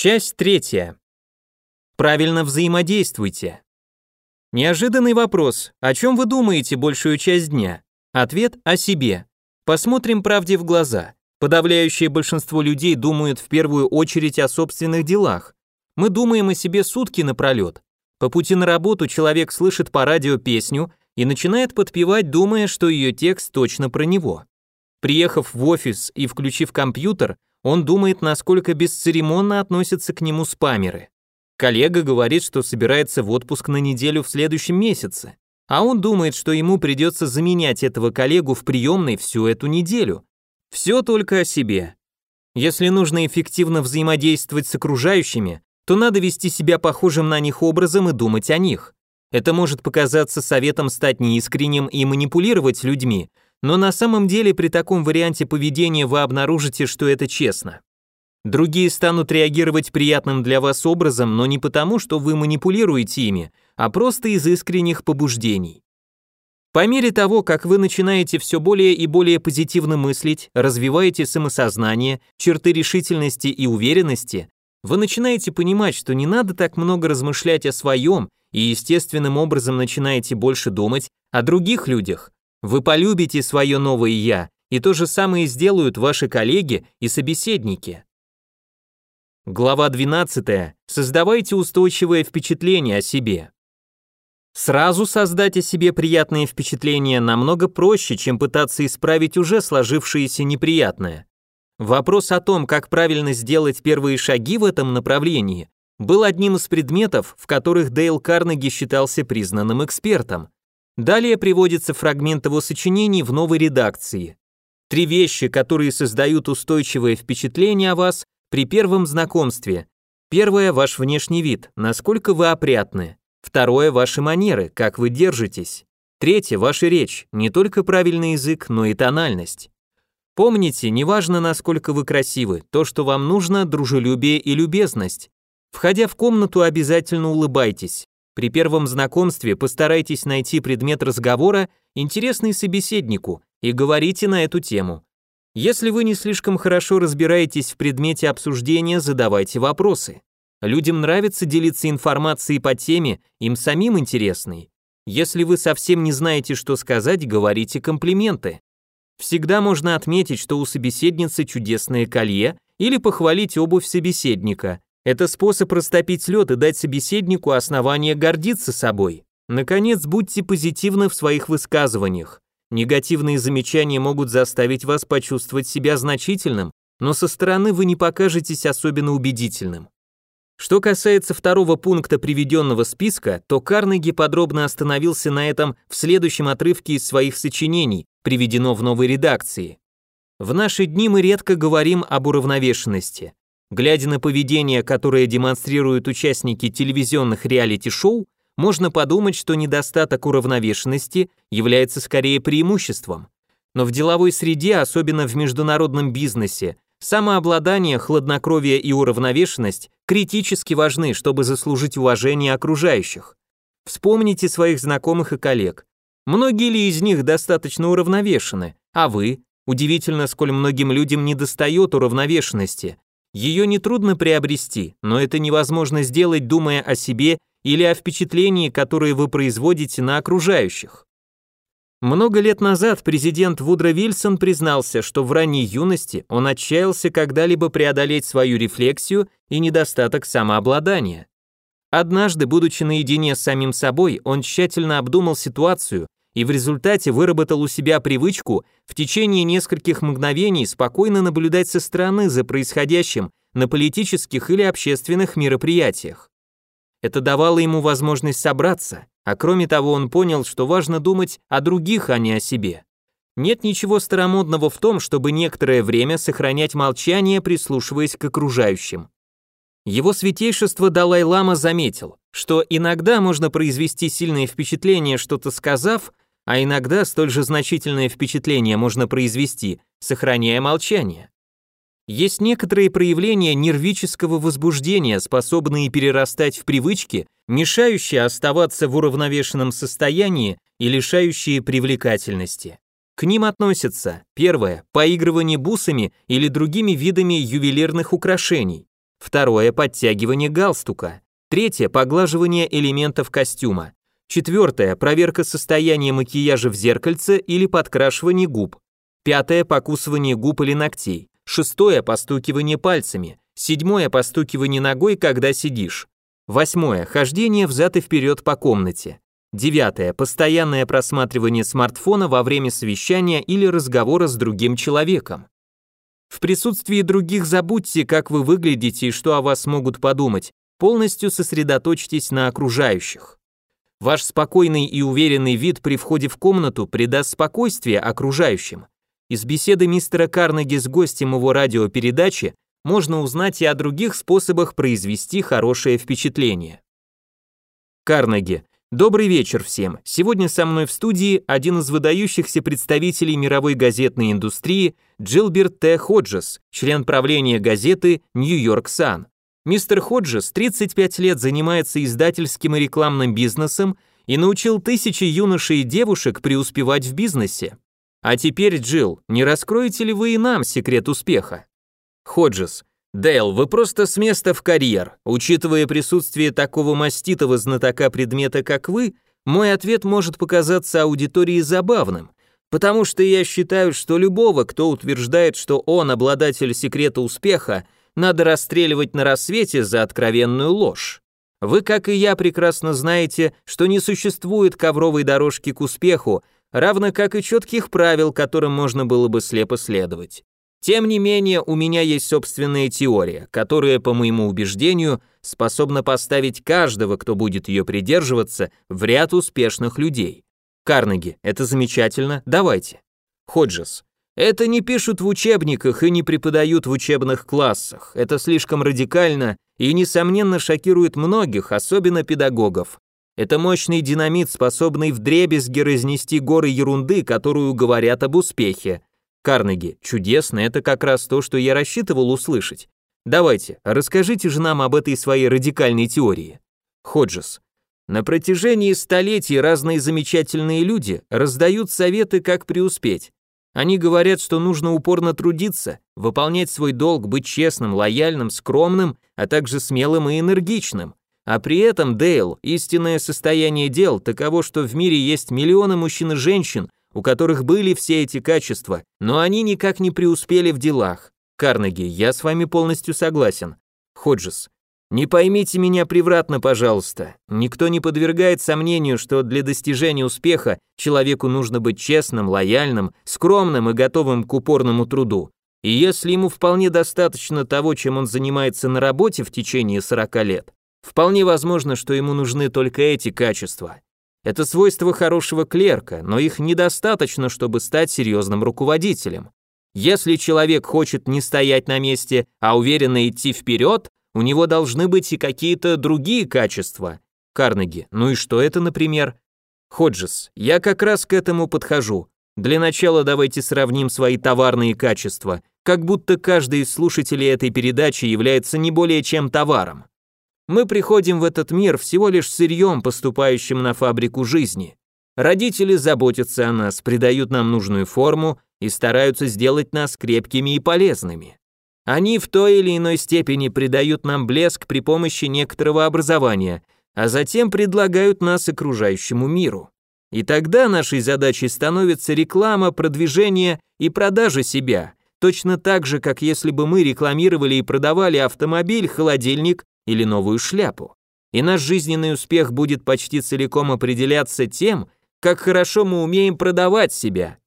Часть третья. Правильно взаимодействуйте. Неожиданный вопрос. О чем вы думаете большую часть дня? Ответ – о себе. Посмотрим правде в глаза. Подавляющее большинство людей думают в первую очередь о собственных делах. Мы думаем о себе сутки напролет. По пути на работу человек слышит по радио песню и начинает подпевать, думая, что ее текст точно про него. Приехав в офис и включив компьютер, он думает, насколько бесцеремонно относятся к нему спамеры. Коллега говорит, что собирается в отпуск на неделю в следующем месяце, а он думает, что ему придется заменять этого коллегу в приемной всю эту неделю. Все только о себе. Если нужно эффективно взаимодействовать с окружающими, то надо вести себя похожим на них образом и думать о них. Это может показаться советом стать неискренним и манипулировать людьми, но на самом деле при таком варианте поведения вы обнаружите, что это честно. Другие станут реагировать приятным для вас образом, но не потому, что вы манипулируете ими, а просто из искренних побуждений. По мере того, как вы начинаете все более и более позитивно мыслить, развиваете самосознание, черты решительности и уверенности, вы начинаете понимать, что не надо так много размышлять о своем и естественным образом начинаете больше думать о других людях, вы полюбите свое новое «я», и то же самое сделают ваши коллеги и собеседники. Глава 12. Создавайте устойчивое впечатление о себе. Сразу создать о себе приятное впечатление намного проще, чем пытаться исправить уже сложившееся неприятное. Вопрос о том, как правильно сделать первые шаги в этом направлении, был одним из предметов, в которых Дейл Карнеги считался признанным экспертом. Далее приводится фрагмент его сочинений в новой редакции. Три вещи, которые создают устойчивое впечатление о вас при первом знакомстве. Первое – ваш внешний вид, насколько вы опрятны. Второе – ваши манеры, как вы держитесь. Третье – ваша речь, не только правильный язык, но и тональность. Помните, неважно, насколько вы красивы, то, что вам нужно – дружелюбие и любезность. Входя в комнату, обязательно улыбайтесь. При первом знакомстве постарайтесь найти предмет разговора, интересный собеседнику, и говорите на эту тему. Если вы не слишком хорошо разбираетесь в предмете обсуждения, задавайте вопросы. Людям нравится делиться информацией по теме, им самим интересной. Если вы совсем не знаете, что сказать, говорите комплименты. Всегда можно отметить, что у собеседницы чудесное колье или похвалить обувь собеседника. Это способ растопить лед и дать собеседнику основание гордиться собой. Наконец, будьте позитивны в своих высказываниях. Негативные замечания могут заставить вас почувствовать себя значительным, но со стороны вы не покажетесь особенно убедительным. Что касается второго пункта приведенного списка, то Карнеги подробно остановился на этом в следующем отрывке из своих сочинений, приведено в новой редакции. В наши дни мы редко говорим об уравновешенности. Глядя на поведение, которое демонстрируют участники телевизионных реалити-шоу, можно подумать, что недостаток уравновешенности является скорее преимуществом. Но в деловой среде, особенно в международном бизнесе, самообладание, хладнокровие и уравновешенность критически важны, чтобы заслужить уважение окружающих. Вспомните своих знакомых и коллег. Многие ли из них достаточно уравновешены, а вы? Удивительно, сколь многим людям недостает уравновешенности, ее нетрудно приобрести, но это невозможно сделать, думая о себе или о впечатлении, которое вы производите на окружающих. Много лет назад президент Вудро Вильсон признался, что в ранней юности он отчаялся когда-либо преодолеть свою рефлексию и недостаток самообладания. Однажды, будучи наедине с самим собой, он тщательно обдумал ситуацию и в результате выработал у себя привычку в течение нескольких мгновений спокойно наблюдать со стороны за происходящим на политических или общественных мероприятиях. Это давало ему возможность собраться, а кроме того он понял, что важно думать о других, а не о себе. Нет ничего старомодного в том, чтобы некоторое время сохранять молчание, прислушиваясь к окружающим. Его святейшество Далай-лама заметил, что иногда можно произвести сильное впечатление, что-то сказав, а иногда столь же значительное впечатление можно произвести, сохраняя молчание. Есть некоторые проявления нервического возбуждения, способные перерастать в привычки, мешающие оставаться в уравновешенном состоянии и лишающие привлекательности. К ним относятся, первое, поигрывание бусами или другими видами ювелирных украшений, Второе – подтягивание галстука. Третье – поглаживание элементов костюма. Четвертое – проверка состояния макияжа в зеркальце или подкрашивание губ. Пятое – покусывание губ или ногтей. Шестое – постукивание пальцами. Седьмое – постукивание ногой, когда сидишь. Восьмое – хождение взад и вперед по комнате. Девятое – постоянное просматривание смартфона во время совещания или разговора с другим человеком. В присутствии других забудьте, как вы выглядите и что о вас могут подумать. Полностью сосредоточьтесь на окружающих. Ваш спокойный и уверенный вид при входе в комнату придаст спокойствие окружающим. Из беседы мистера Карнеги с гостем его радиопередачи можно узнать и о других способах произвести хорошее впечатление. Карнеги. Добрый вечер всем. Сегодня со мной в студии один из выдающихся представителей мировой газетной индустрии Джилберт Т. Ходжес, член правления газеты Нью-Йорк Сан. Мистер Ходжес 35 лет занимается издательским и рекламным бизнесом и научил тысячи юношей и девушек преуспевать в бизнесе. А теперь, Джилл, не раскроете ли вы и нам секрет успеха? Ходжес. Дейл, вы просто с места в карьер. Учитывая присутствие такого маститого знатока предмета, как вы, мой ответ может показаться аудитории забавным, потому что я считаю, что любого, кто утверждает, что он обладатель секрета успеха, надо расстреливать на рассвете за откровенную ложь. Вы, как и я, прекрасно знаете, что не существует ковровой дорожки к успеху, равно как и четких правил, которым можно было бы слепо следовать. Тем не менее, у меня есть собственная теория, которая, по моему убеждению, способна поставить каждого, кто будет ее придерживаться, в ряд успешных людей. Карнеги, это замечательно, давайте. Ходжес, это не пишут в учебниках и не преподают в учебных классах. Это слишком радикально и, несомненно, шокирует многих, особенно педагогов. Это мощный динамит, способный вдребезги разнести горы ерунды, которую говорят об успехе. Карнеги, чудесно, это как раз то, что я рассчитывал услышать. Давайте, расскажите же нам об этой своей радикальной теории. Ходжес. На протяжении столетий разные замечательные люди раздают советы, как преуспеть. Они говорят, что нужно упорно трудиться, выполнять свой долг, быть честным, лояльным, скромным, а также смелым и энергичным. А при этом, Дейл, истинное состояние дел таково, что в мире есть миллионы мужчин и женщин, у которых были все эти качества, но они никак не преуспели в делах. Карнеги, я с вами полностью согласен. Ходжес, не поймите меня превратно, пожалуйста. Никто не подвергает сомнению, что для достижения успеха человеку нужно быть честным, лояльным, скромным и готовым к упорному труду. И если ему вполне достаточно того, чем он занимается на работе в течение 40 лет, вполне возможно, что ему нужны только эти качества. Это свойства хорошего клерка, но их недостаточно, чтобы стать серьезным руководителем. Если человек хочет не стоять на месте, а уверенно идти вперед, у него должны быть и какие-то другие качества. Карнеги, ну и что это, например? Ходжес, я как раз к этому подхожу. Для начала давайте сравним свои товарные качества, как будто каждый из слушателей этой передачи является не более чем товаром. Мы приходим в этот мир всего лишь сырьем, поступающим на фабрику жизни. Родители заботятся о нас, придают нам нужную форму и стараются сделать нас крепкими и полезными. Они в той или иной степени придают нам блеск при помощи некоторого образования, а затем предлагают нас окружающему миру. И тогда нашей задачей становится реклама, продвижение и продажа себя, точно так же, как если бы мы рекламировали и продавали автомобиль, холодильник или новую шляпу. И наш жизненный успех будет почти целиком определяться тем, как хорошо мы умеем продавать себя.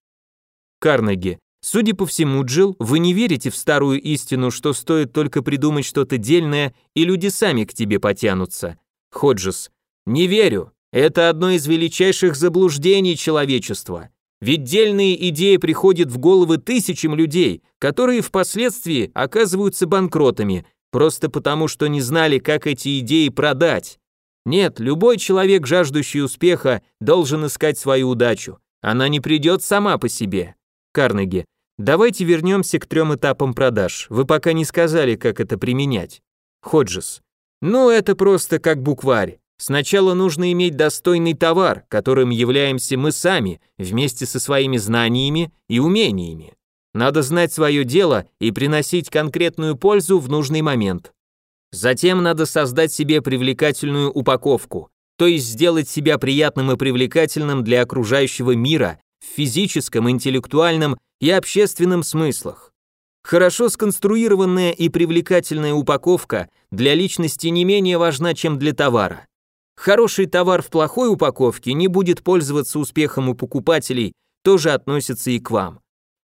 Карнеги. Судя по всему, Джилл, вы не верите в старую истину, что стоит только придумать что-то дельное, и люди сами к тебе потянутся. Ходжес. Не верю. Это одно из величайших заблуждений человечества. Ведь дельные идеи приходят в головы тысячам людей, которые впоследствии оказываются банкротами, просто потому что не знали, как эти идеи продать. Нет, любой человек, жаждущий успеха, должен искать свою удачу. Она не придет сама по себе. Карнеги. Давайте вернемся к трем этапам продаж. Вы пока не сказали, как это применять. Ходжес. Ну, это просто как букварь. Сначала нужно иметь достойный товар, которым являемся мы сами, вместе со своими знаниями и умениями. Надо знать свое дело и приносить конкретную пользу в нужный момент. Затем надо создать себе привлекательную упаковку, то есть сделать себя приятным и привлекательным для окружающего мира в физическом, интеллектуальном и общественном смыслах. Хорошо сконструированная и привлекательная упаковка для личности не менее важна, чем для товара. Хороший товар в плохой упаковке не будет пользоваться успехом у покупателей, тоже относится и к вам.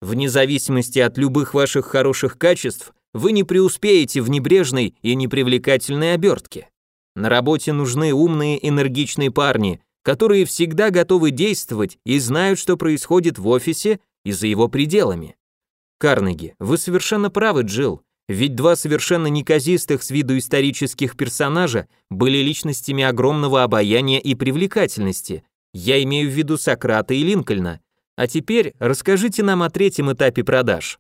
Вне зависимости от любых ваших хороших качеств, вы не преуспеете в небрежной и непривлекательной обертке. На работе нужны умные, энергичные парни, которые всегда готовы действовать и знают, что происходит в офисе и за его пределами. Карнеги, вы совершенно правы, Джилл. Ведь два совершенно неказистых с виду исторических персонажа были личностями огромного обаяния и привлекательности. Я имею в виду Сократа и Линкольна. А теперь расскажите нам о третьем этапе продаж.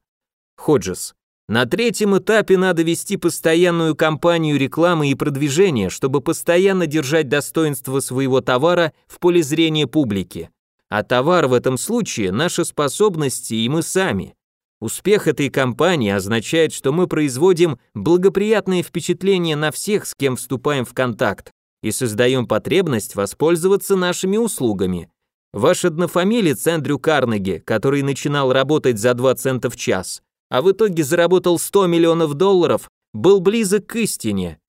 Ходжес. На третьем этапе надо вести постоянную кампанию рекламы и продвижения, чтобы постоянно держать достоинство своего товара в поле зрения публики. А товар в этом случае – наши способности и мы сами. Успех этой кампании означает, что мы производим благоприятное впечатление на всех, с кем вступаем в контакт, и создаем потребность воспользоваться нашими услугами. Ваш однофамилец Эндрю Карнеги, который начинал работать за 2 цента в час, а в итоге заработал 100 миллионов долларов, был близок к истине.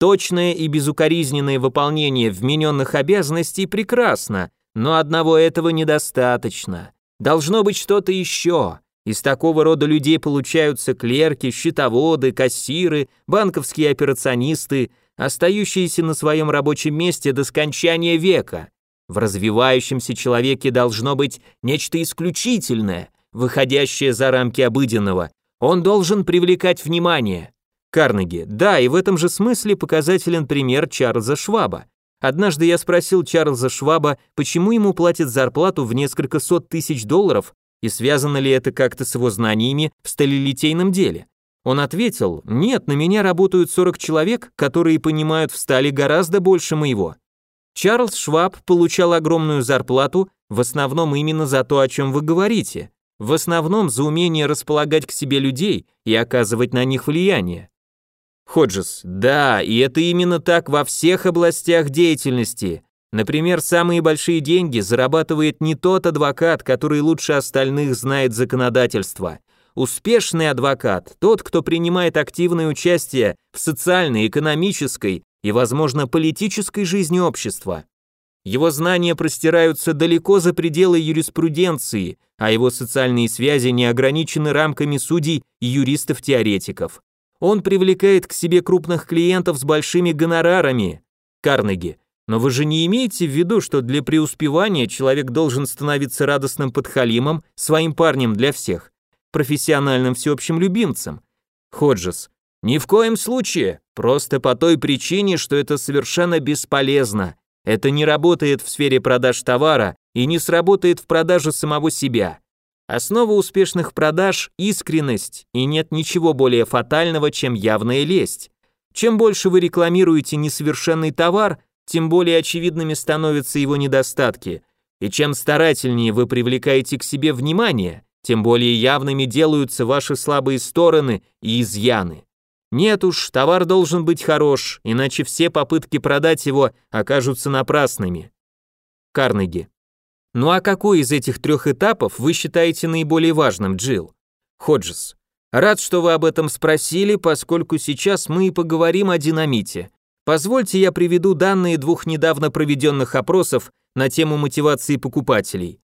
Точное и безукоризненное выполнение вмененных обязанностей прекрасно, но одного этого недостаточно. Должно быть что-то еще. Из такого рода людей получаются клерки, счетоводы, кассиры, банковские операционисты, остающиеся на своем рабочем месте до скончания века. В развивающемся человеке должно быть нечто исключительное, выходящее за рамки обыденного. Он должен привлекать внимание. Карнеги. Да, и в этом же смысле показателен пример Чарльза Шваба. Однажды я спросил Чарльза Шваба, почему ему платят зарплату в несколько сот тысяч долларов, и связано ли это как-то с его знаниями в сталелитейном деле. Он ответил, нет, на меня работают 40 человек, которые понимают в стали гораздо больше моего. Чарльз Шваб получал огромную зарплату, в основном именно за то, о чем вы говорите, в основном за умение располагать к себе людей и оказывать на них влияние. Ходжес, да, и это именно так во всех областях деятельности. Например, самые большие деньги зарабатывает не тот адвокат, который лучше остальных знает законодательство. Успешный адвокат – тот, кто принимает активное участие в социальной, экономической и, возможно, политической жизни общества. Его знания простираются далеко за пределы юриспруденции, а его социальные связи не ограничены рамками судей и юристов-теоретиков. Он привлекает к себе крупных клиентов с большими гонорарами. Карнеги. Но вы же не имеете в виду, что для преуспевания человек должен становиться радостным подхалимом, своим парнем для всех, профессиональным всеобщим любимцем? Ходжес. Ни в коем случае, просто по той причине, что это совершенно бесполезно. Это не работает в сфере продаж товара и не сработает в продаже самого себя. Основа успешных продаж – искренность, и нет ничего более фатального, чем явная лесть. Чем больше вы рекламируете несовершенный товар, тем более очевидными становятся его недостатки. И чем старательнее вы привлекаете к себе внимание, тем более явными делаются ваши слабые стороны и изъяны. Нет уж, товар должен быть хорош, иначе все попытки продать его окажутся напрасными. Карнеги. Ну а какой из этих трех этапов вы считаете наиболее важным, Джилл? Ходжес. Рад, что вы об этом спросили, поскольку сейчас мы и поговорим о динамите. Позвольте я приведу данные двух недавно проведенных опросов на тему мотивации покупателей.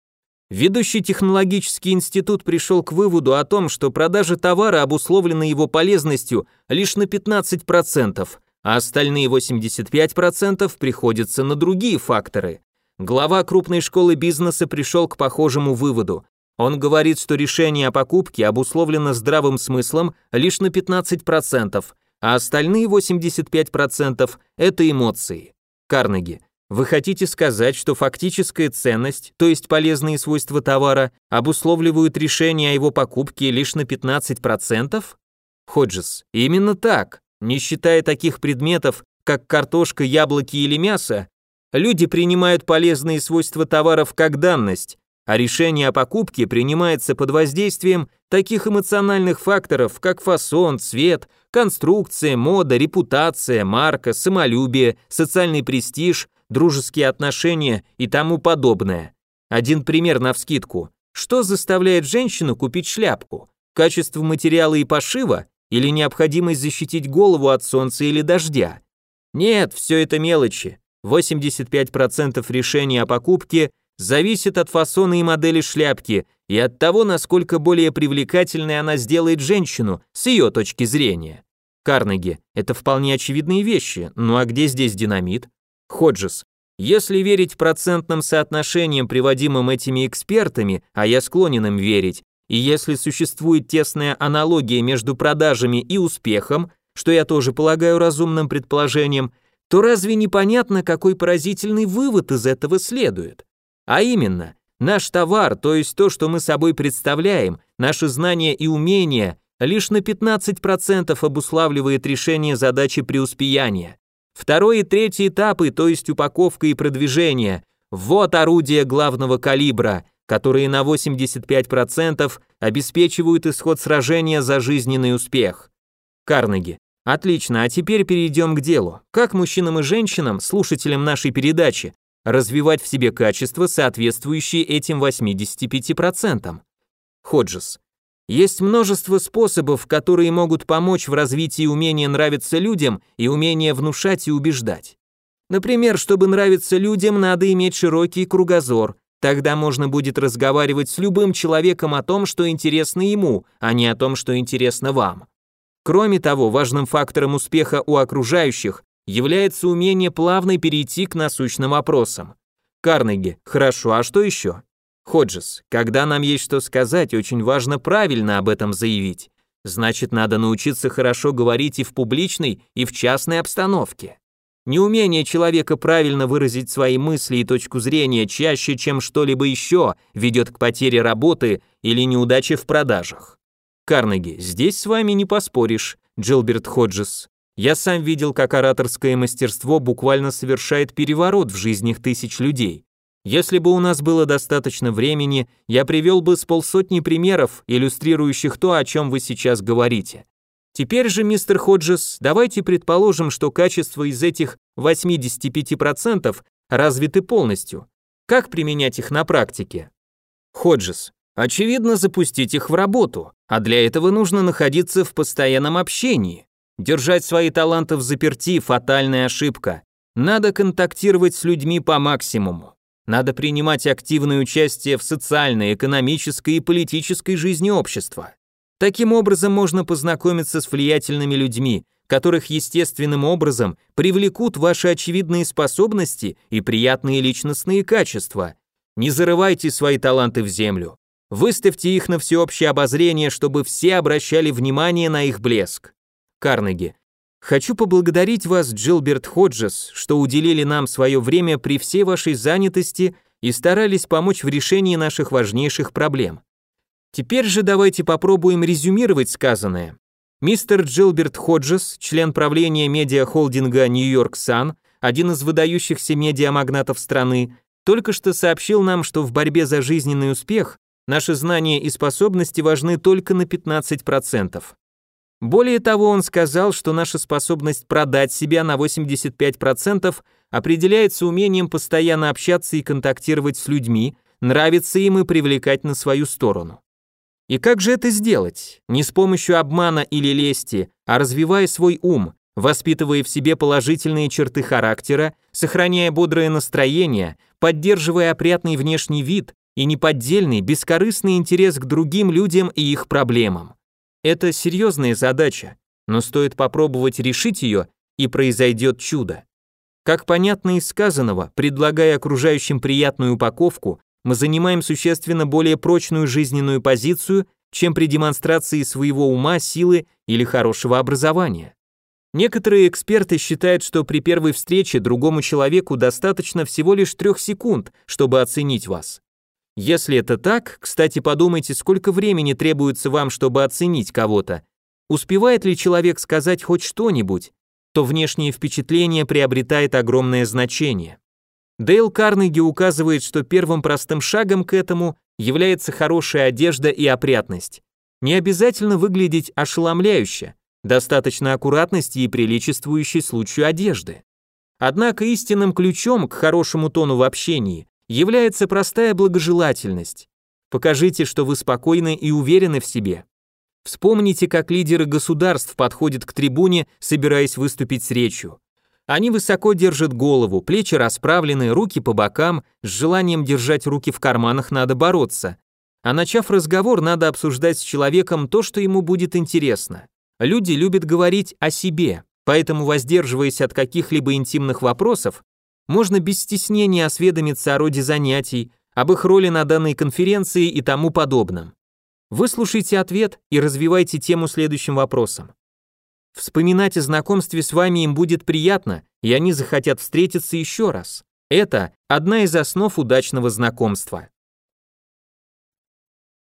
Ведущий технологический институт пришел к выводу о том, что продажа товара обусловлена его полезностью лишь на 15%, а остальные 85% приходятся на другие факторы. Глава крупной школы бизнеса пришел к похожему выводу. Он говорит, что решение о покупке обусловлено здравым смыслом лишь на 15%, а остальные 85% – это эмоции. Карнеги. Вы хотите сказать, что фактическая ценность, то есть полезные свойства товара, обусловливают решение о его покупке лишь на 15%? Ходжес, именно так. Не считая таких предметов, как картошка, яблоки или мясо, люди принимают полезные свойства товаров как данность, а решение о покупке принимается под воздействием таких эмоциональных факторов, как фасон, цвет, Конструкция, мода, репутация, марка, самолюбие, социальный престиж, дружеские отношения и тому подобное. Один пример навскидку. Что заставляет женщину купить шляпку? Качество материала и пошива или необходимость защитить голову от солнца или дождя? Нет, все это мелочи. 85% решений о покупке зависит от фасона и модели шляпки и от того, насколько более привлекательной она сделает женщину с ее точки зрения. Карнеги, это вполне очевидные вещи, ну а где здесь динамит? Ходжес, если верить процентным соотношениям, приводимым этими экспертами, а я склонен им верить, и если существует тесная аналогия между продажами и успехом, что я тоже полагаю разумным предположением, то разве непонятно, какой поразительный вывод из этого следует? А именно, наш товар, то есть то, что мы собой представляем, наши знания и умения, лишь на 15% обуславливает решение задачи преуспеяния. Второй и третий этапы, то есть упаковка и продвижение, вот орудия главного калибра, которые на 85% обеспечивают исход сражения за жизненный успех. Карнеги. Отлично, а теперь перейдем к делу. Как мужчинам и женщинам, слушателям нашей передачи, развивать в себе качества, соответствующие этим 85%? Ходжес. Есть множество способов, которые могут помочь в развитии умения нравиться людям и умения внушать и убеждать. Например, чтобы нравиться людям, надо иметь широкий кругозор. Тогда можно будет разговаривать с любым человеком о том, что интересно ему, а не о том, что интересно вам. Кроме того, важным фактором успеха у окружающих является умение плавно перейти к насущным вопросам. Карнеги, хорошо, а что еще? Ходжес, когда нам есть что сказать, очень важно правильно об этом заявить. Значит, надо научиться хорошо говорить и в публичной, и в частной обстановке. Неумение человека правильно выразить свои мысли и точку зрения чаще, чем что-либо еще, ведет к потере работы или неудаче в продажах. Карнеги, здесь с вами не поспоришь, Джилберт Ходжес. Я сам видел, как ораторское мастерство буквально совершает переворот в жизнях тысяч людей. Если бы у нас было достаточно времени, я привел бы с полсотни примеров, иллюстрирующих то, о чем вы сейчас говорите. Теперь же, мистер Ходжес, давайте предположим, что качество из этих 85% развиты полностью. Как применять их на практике? Ходжес. Очевидно, запустить их в работу, а для этого нужно находиться в постоянном общении. Держать свои таланты в заперти – фатальная ошибка. Надо контактировать с людьми по максимуму. Надо принимать активное участие в социальной, экономической и политической жизни общества. Таким образом можно познакомиться с влиятельными людьми, которых естественным образом привлекут ваши очевидные способности и приятные личностные качества. Не зарывайте свои таланты в землю. Выставьте их на всеобщее обозрение, чтобы все обращали внимание на их блеск. Карнеги. Хочу поблагодарить вас, Джилберт Ходжес, что уделили нам свое время при всей вашей занятости и старались помочь в решении наших важнейших проблем. Теперь же давайте попробуем резюмировать сказанное. Мистер Джилберт Ходжес, член правления медиахолдинга Нью-Йорк Сан, один из выдающихся медиамагнатов страны, только что сообщил нам, что в борьбе за жизненный успех наши знания и способности важны только на 15%. Более того, он сказал, что наша способность продать себя на 85% определяется умением постоянно общаться и контактировать с людьми, нравится им и привлекать на свою сторону. И как же это сделать? Не с помощью обмана или лести, а развивая свой ум, воспитывая в себе положительные черты характера, сохраняя бодрое настроение, поддерживая опрятный внешний вид и неподдельный, бескорыстный интерес к другим людям и их проблемам. Это серьезная задача, но стоит попробовать решить ее, и произойдет чудо. Как понятно из сказанного, предлагая окружающим приятную упаковку, мы занимаем существенно более прочную жизненную позицию, чем при демонстрации своего ума, силы или хорошего образования. Некоторые эксперты считают, что при первой встрече другому человеку достаточно всего лишь трех секунд, чтобы оценить вас. Если это так, кстати, подумайте, сколько времени требуется вам, чтобы оценить кого-то. Успевает ли человек сказать хоть что-нибудь, то внешнее впечатление приобретает огромное значение. Дейл Карнеги указывает, что первым простым шагом к этому является хорошая одежда и опрятность. Не обязательно выглядеть ошеломляюще, достаточно аккуратности и приличествующей случаю одежды. Однако истинным ключом к хорошему тону в общении является простая благожелательность. Покажите, что вы спокойны и уверены в себе. Вспомните, как лидеры государств подходят к трибуне, собираясь выступить с речью. Они высоко держат голову, плечи расправлены, руки по бокам, с желанием держать руки в карманах надо бороться. А начав разговор, надо обсуждать с человеком то, что ему будет интересно. Люди любят говорить о себе, поэтому, воздерживаясь от каких-либо интимных вопросов, можно без стеснения осведомиться о роде занятий, об их роли на данной конференции и тому подобном. Выслушайте ответ и развивайте тему следующим вопросом. Вспоминать о знакомстве с вами им будет приятно, и они захотят встретиться еще раз. Это одна из основ удачного знакомства.